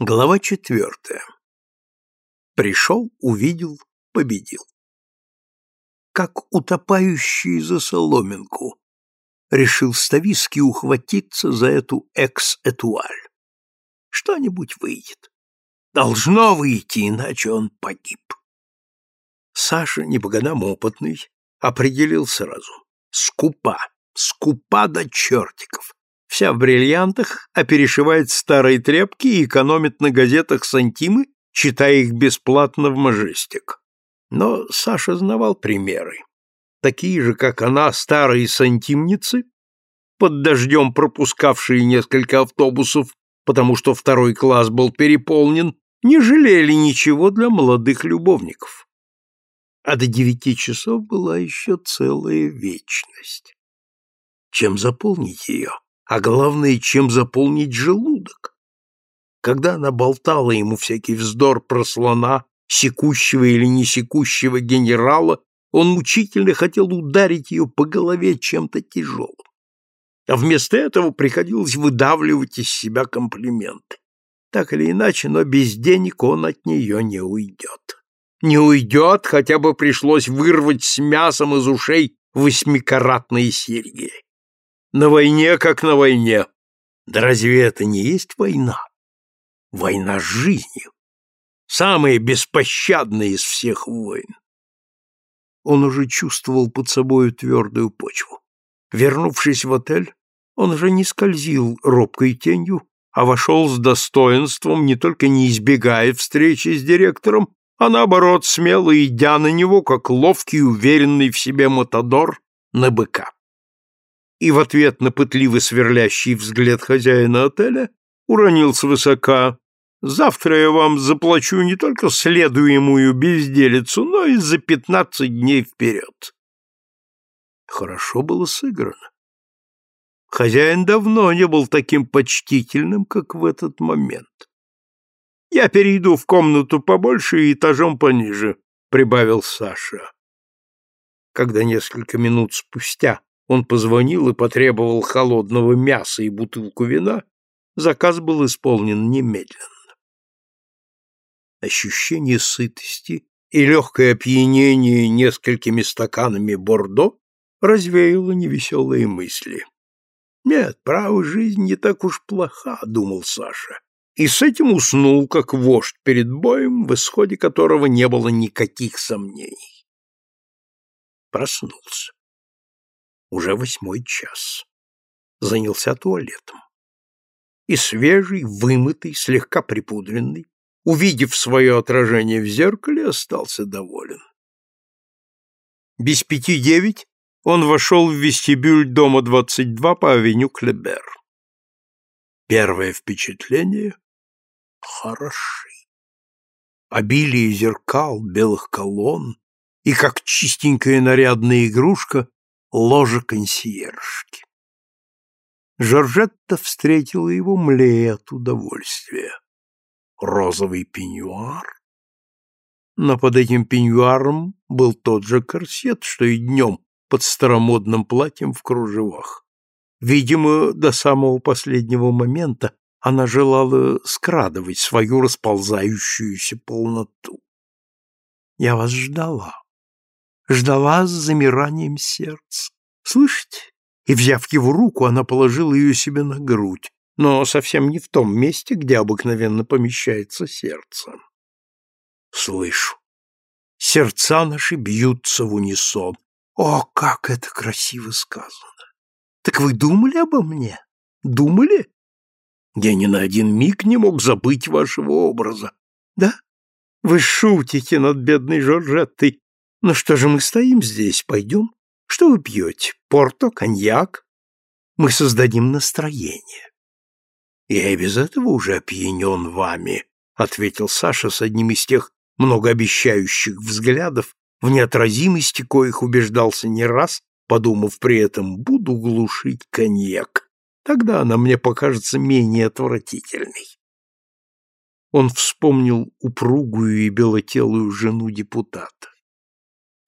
Глава четвертая. Пришел, увидел, победил. Как утопающий за соломинку, решил Ставиский ухватиться за эту экс-этуаль. Что-нибудь выйдет. Должно выйти, иначе он погиб. Саша, не по опытный, определил сразу. Скупа, скупа до чертиков вся в бриллиантах, а перешивает старые тряпки и экономит на газетах сантимы, читая их бесплатно в Мажестик. Но Саша знавал примеры. Такие же, как она, старые сантимницы, под дождем пропускавшие несколько автобусов, потому что второй класс был переполнен, не жалели ничего для молодых любовников. А до девяти часов была еще целая вечность. Чем заполнить ее? А главное, чем заполнить желудок. Когда она болтала ему всякий вздор про слона, секущего или не секущего генерала, он мучительно хотел ударить ее по голове чем-то тяжелым. А вместо этого приходилось выдавливать из себя комплименты. Так или иначе, но без денег он от нее не уйдет. Не уйдет, хотя бы пришлось вырвать с мясом из ушей восьмикаратные серьги. На войне, как на войне. Да разве это не есть война? Война с жизнью. Самая беспощадная из всех войн. Он уже чувствовал под собою твердую почву. Вернувшись в отель, он уже не скользил робкой тенью, а вошел с достоинством, не только не избегая встречи с директором, а наоборот, смело идя на него, как ловкий, уверенный в себе мотодор на быка и в ответ на пытливо сверлящий взгляд хозяина отеля уронил свысока «Завтра я вам заплачу не только следуемую безделицу, но и за пятнадцать дней вперед». Хорошо было сыграно. Хозяин давно не был таким почтительным, как в этот момент. «Я перейду в комнату побольше и этажом пониже», — прибавил Саша. Когда несколько минут спустя он позвонил и потребовал холодного мяса и бутылку вина, заказ был исполнен немедленно. Ощущение сытости и легкое опьянение несколькими стаканами бордо развеяло невеселые мысли. «Нет, право, жизнь не так уж плоха», — думал Саша, и с этим уснул, как вождь перед боем, в исходе которого не было никаких сомнений. Проснулся. Уже восьмой час. Занялся туалетом. И свежий, вымытый, слегка припудренный, увидев свое отражение в зеркале, остался доволен. Без пяти девять он вошел в вестибюль дома 22 по авеню Клебер. Первое впечатление — хороши. Обилие зеркал, белых колонн и, как чистенькая нарядная игрушка, ложа консьержки. Жоржетта встретила его, млея от удовольствия. Розовый пеньюар. Но под этим пеньюаром был тот же корсет, что и днем под старомодным платьем в кружевах. Видимо, до самого последнего момента она желала скрадывать свою расползающуюся полноту. «Я вас ждала», ждала с замиранием сердца. Слышите? И, взяв его руку, она положила ее себе на грудь, но совсем не в том месте, где обыкновенно помещается сердце. Слышу. Сердца наши бьются в унисон. О, как это красиво сказано! Так вы думали обо мне? Думали? Я ни на один миг не мог забыть вашего образа. Да? Вы шутите над бедной Жоржеттой, ну что же мы стоим здесь? Пойдем? Что вы пьете? Порто, коньяк? Мы создадим настроение. Я и без этого уже опьянен вами, ответил Саша с одним из тех многообещающих взглядов, в неотразимости коих убеждался не раз, подумав при этом, буду глушить коньяк. Тогда она мне покажется менее отвратительной. Он вспомнил упругую и белотелую жену депутата.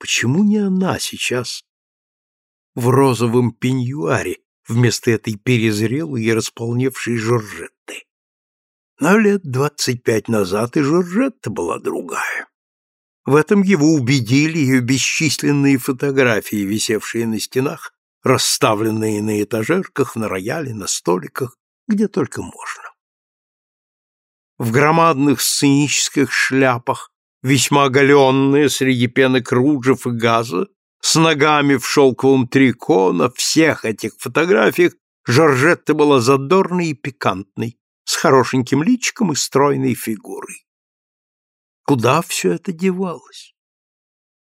Почему не она сейчас в розовом пеньюаре вместо этой перезрелой и располневшей Жоржетты? Но лет двадцать пять назад и Жоржетта была другая. В этом его убедили ее бесчисленные фотографии, висевшие на стенах, расставленные на этажерках, на рояле, на столиках, где только можно. В громадных сценических шляпах, весьма оголенные среди пены кружев и газа, с ногами в шелковом трико, на всех этих фотографиях Жоржетта была задорной и пикантной, с хорошеньким личиком и стройной фигурой. Куда все это девалось?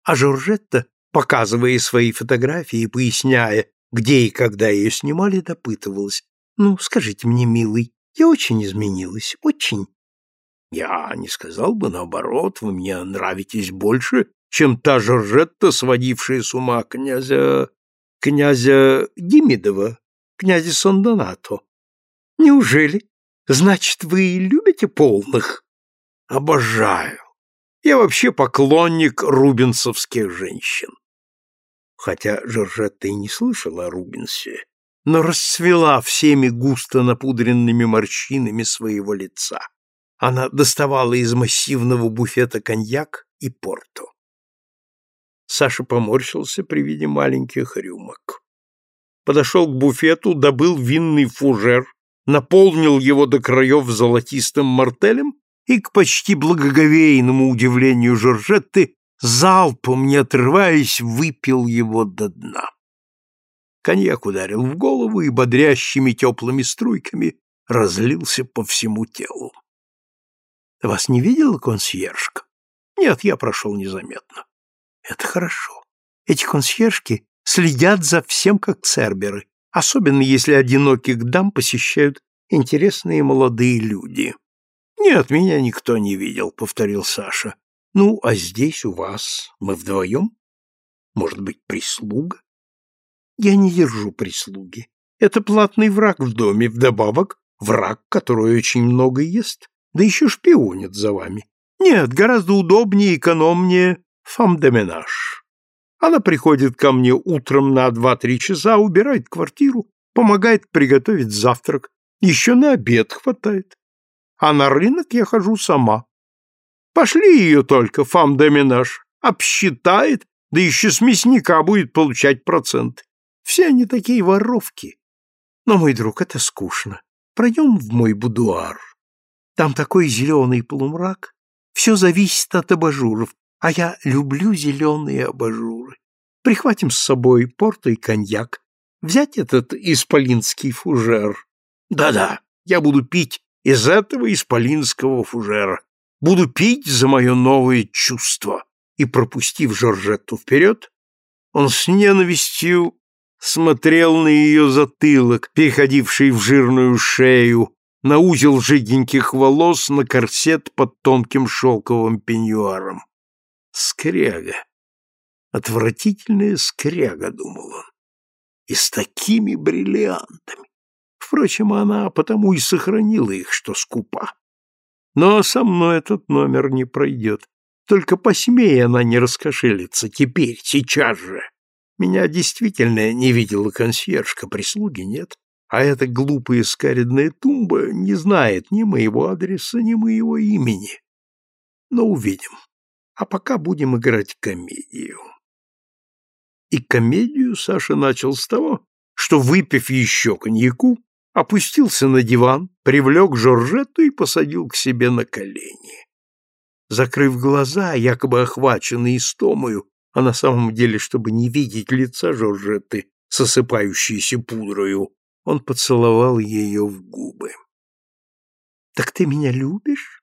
А Жоржетта, показывая свои фотографии и поясняя, где и когда ее снимали, допытывалась. «Ну, скажите мне, милый, я очень изменилась, очень». «Я не сказал бы наоборот, вы мне нравитесь больше, чем та Жоржетта, сводившая с ума князя... князя Демидова, князя Сондонато. Неужели? Значит, вы любите полных? Обожаю. Я вообще поклонник рубинсовских женщин. Хотя Жоржетта и не слышала о Рубинсе, но расцвела всеми густо напудренными морщинами своего лица. Она доставала из массивного буфета коньяк и порту. Саша поморщился при виде маленьких рюмок. Подошел к буфету, добыл винный фужер, наполнил его до краев золотистым мартелем и, к почти благоговейному удивлению Жоржетты, залпом, не отрываясь, выпил его до дна. Коньяк ударил в голову и бодрящими теплыми струйками разлился по всему телу. — Вас не видела консьержка? — Нет, я прошел незаметно. — Это хорошо. Эти консьержки следят за всем, как церберы, особенно если одиноких дам посещают интересные молодые люди. «Нет, меня никто не видел», — повторил Саша. «Ну, а здесь у вас мы вдвоем? Может быть, прислуга?» «Я не держу прислуги. Это платный враг в доме, вдобавок враг, который очень много ест, да еще шпионит за вами. Нет, гораздо удобнее и экономнее фам-де-менаж. Она приходит ко мне утром на два-три часа, убирает квартиру, помогает приготовить завтрак, еще на обед хватает а на рынок я хожу сама. Пошли ее только, фам обсчитает, да еще с мясника будет получать процент. Все они такие воровки. Но, мой друг, это скучно. Пройдем в мой будуар. Там такой зеленый полумрак. Все зависит от абажуров, а я люблю зеленые абажуры. Прихватим с собой порто и коньяк. Взять этот исполинский фужер. Да-да, я буду пить из этого исполинского фужера. Буду пить за мое новое чувство. И, пропустив Жоржетту вперед, он с ненавистью смотрел на ее затылок, переходивший в жирную шею, на узел жиденьких волос, на корсет под тонким шелковым пеньюаром. Скряга. Отвратительная скряга, думал он. И с такими бриллиантами. Впрочем, она потому и сохранила их, что скупа. Но со мной этот номер не пройдет. Только посмей она не раскошелиться теперь, сейчас же. Меня действительно не видела консьержка, прислуги нет, а эта глупая скаредная тумба не знает ни моего адреса, ни моего имени. Но увидим. А пока будем играть комедию. И комедию Саша начал с того, что, выпив еще коньяку, опустился на диван, привлек Жоржетту и посадил к себе на колени. Закрыв глаза, якобы охваченный истомою, а на самом деле, чтобы не видеть лица Жоржетты, сосыпающейся пудрою, он поцеловал ее в губы. «Так ты меня любишь?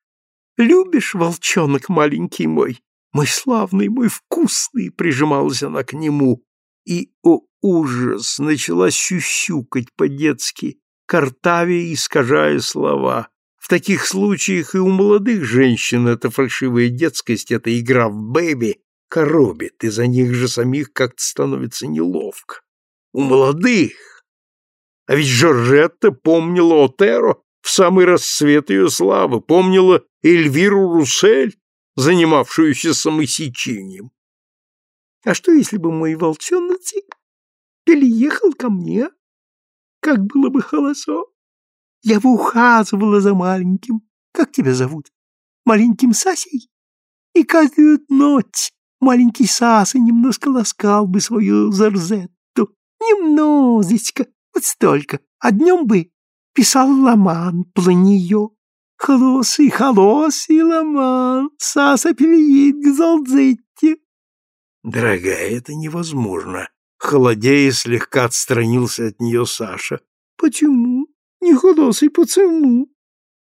Любишь, волчонок маленький мой? Мой славный, мой вкусный!» Прижималась она к нему и, о ужас, начала сюсюкать по-детски, картавя искажая слова. В таких случаях и у молодых женщин эта фальшивая детскость, эта игра в бэби коробит, и за них же самих как-то становится неловко. У молодых! А ведь Жоржетта помнила Отеро в самый расцвет ее славы, помнила Эльвиру Руссель, занимавшуюся самосечением. А что, если бы мой волчоночек переехал ко мне? Как было бы хорошо! Я бы ухаживала за маленьким, Как тебя зовут? Маленьким Сасей? И каждую ночь маленький Саса немножко ласкал бы свою Зарзетту. Немножечко, вот столько. А днем бы писал роман про нее. Холосый, холосый роман. Саса переедет к Зарзетте. Дорогая, это невозможно. Холодея слегка отстранился от нее Саша. Почему? Не холосый, почему?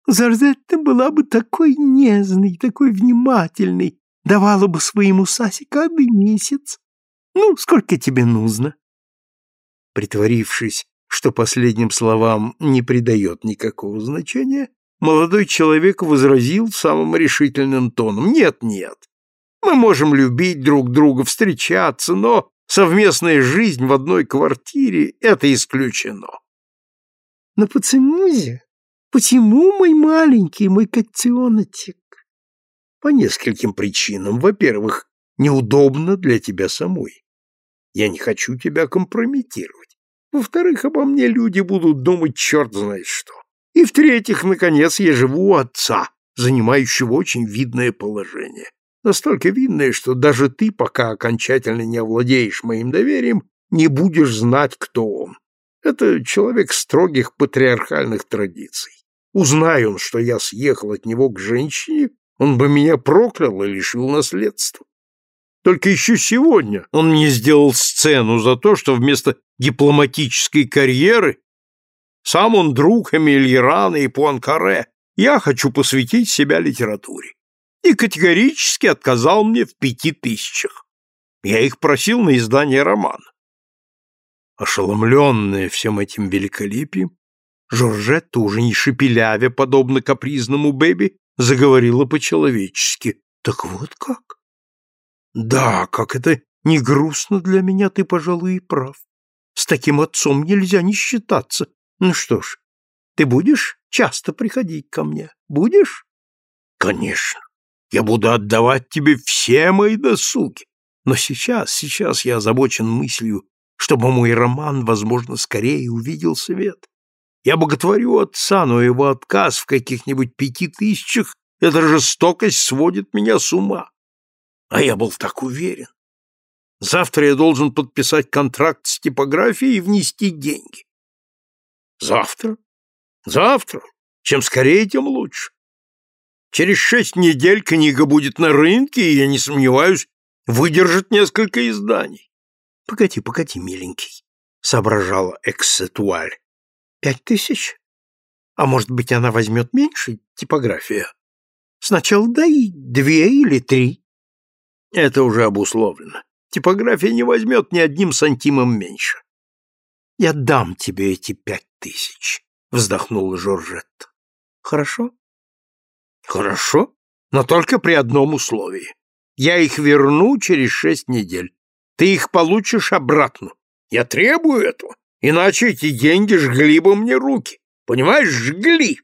Зарзетта была бы такой нежной, такой внимательной, давала бы своему Сасе каждый месяц. Ну, сколько тебе нужно? Притворившись, что последним словам не придает никакого значения, молодой человек возразил самым решительным тоном. «Нет, нет, мы можем любить друг друга, встречаться, но совместная жизнь в одной квартире — это исключено». «Но почему же? Почему, мой маленький, мой котеночек?» «По нескольким причинам. Во-первых, неудобно для тебя самой. Я не хочу тебя компрометировать. Во-вторых, обо мне люди будут думать черт знает что. И в-третьих, наконец, я живу у отца, занимающего очень видное положение. Настолько видное, что даже ты, пока окончательно не овладеешь моим доверием, не будешь знать, кто он. Это человек строгих патриархальных традиций. Узнай он, что я съехал от него к женщине, он бы меня проклял и лишил наследства. Только еще сегодня он мне сделал сцену за то, что вместо дипломатической карьеры сам он друг Эмильерана и Пуанкаре. Я хочу посвятить себя литературе. И категорически отказал мне в пяти тысячах. Я их просил на издание романа. Ошеломленная всем этим великолепием, Жоржетта, уже не шепелявя, подобно капризному Бэби, заговорила по-человечески. «Так вот как?» «Да, как это не грустно для меня, ты, пожалуй, и прав. С таким отцом нельзя не считаться. Ну что ж, ты будешь часто приходить ко мне? Будешь?» «Конечно. Я буду отдавать тебе все мои досуги. Но сейчас, сейчас я озабочен мыслью, чтобы мой роман, возможно, скорее увидел свет. Я боготворю отца, но его отказ в каких-нибудь пяти тысячах, эта жестокость сводит меня с ума. А я был так уверен. Завтра я должен подписать контракт с типографией и внести деньги. Завтра? Завтра? Чем скорее, тем лучше. Через шесть недель книга будет на рынке, и, я не сомневаюсь, выдержит несколько изданий. — Погоди, погоди, миленький, — соображала Эксетуаль. Пять тысяч? А может быть, она возьмет меньше, типография? Сначала дай две или три. Это уже обусловлено. Типография не возьмет ни одним сантимом меньше. Я дам тебе эти пять тысяч, вздохнула Жоржетта. Хорошо? Хорошо, но только при одном условии. Я их верну через шесть недель. Ты их получишь обратно. Я требую этого. Иначе эти деньги жгли бы мне руки. Понимаешь, жгли.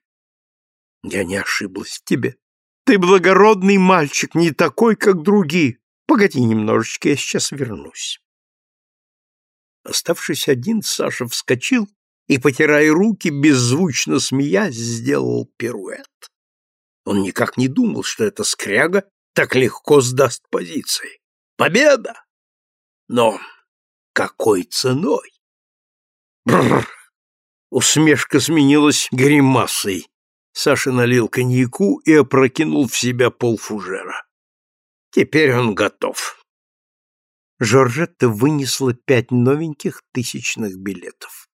Я не ошиблась в тебе. Ты благородный мальчик, не такой, как другие. Погоди немножечко, я сейчас вернусь. Оставшись один, Саша вскочил и, потирая руки, беззвучно смеясь, сделал пируэт. Он никак не думал, что эта скряга так легко сдаст позиции. Победа! Но какой ценой? Бррр! Усмешка сменилась гримасой. Саша налил коньяку и опрокинул в себя полфужера. Теперь он готов. Жоржетта вынесла пять новеньких тысячных билетов.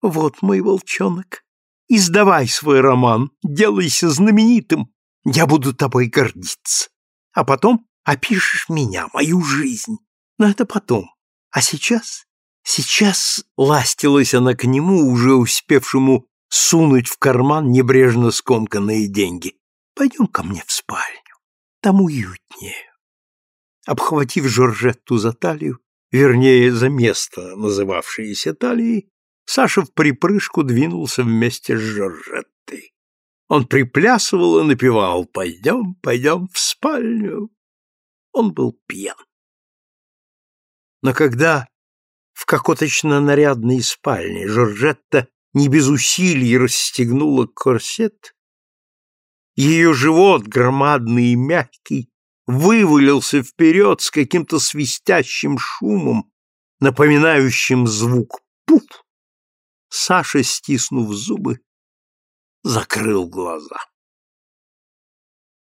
«Вот мой волчонок, издавай свой роман, делайся знаменитым, я буду тобой гордиться. А потом опишешь меня, мою жизнь. Но это потом. А сейчас Сейчас ластилась она к нему, уже успевшему сунуть в карман небрежно скомканные деньги. «Пойдем ко мне в спальню, там уютнее». Обхватив Жоржетту за талию, вернее, за место, называвшееся талией, Саша в припрыжку двинулся вместе с Жоржеттой. Он приплясывал и напевал «Пойдем, пойдем в спальню». Он был пьян. Но когда в кокоточно-нарядной спальне Жоржетта не без усилий расстегнула корсет, Ее живот, громадный и мягкий, вывалился вперед с каким-то свистящим шумом, напоминающим звук «пуф». Саша, стиснув зубы, закрыл глаза.